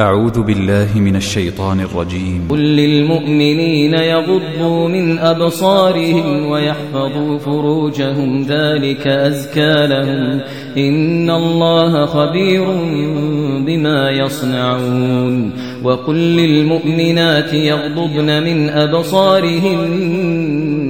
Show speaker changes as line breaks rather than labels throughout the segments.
أعوذ بالله من الشيطان الرجيم.
قل للمؤمنين يغضوا من أبصارهم ويحفظوا فروجهم ذلك أزكى لهم. إن الله خبير بما يصنعون. وقل للمؤمنات يغضبن من أبصارهن.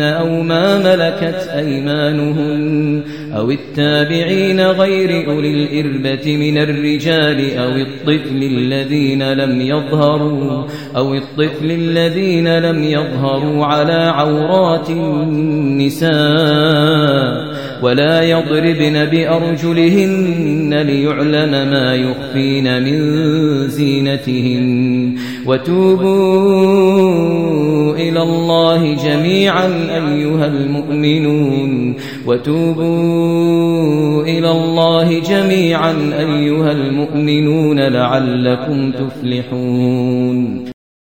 أو ما ملكت أيمانهن أو التابعين غير أولي الإربة من الرجال أو الطفل الذين لم يظهروا أو الطفل الذين لم يظهروا على عورات النساء ولا يضربن بأرجلهن ليعلم ما يخفين من زينتهن وتوبوا الله جميعا أيها المؤمنون. وتوبوا إلى الله جميعا أيها المؤمنون لعلكم تفلحون.